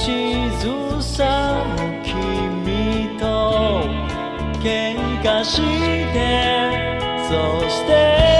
口ずさむ君と喧嘩してそして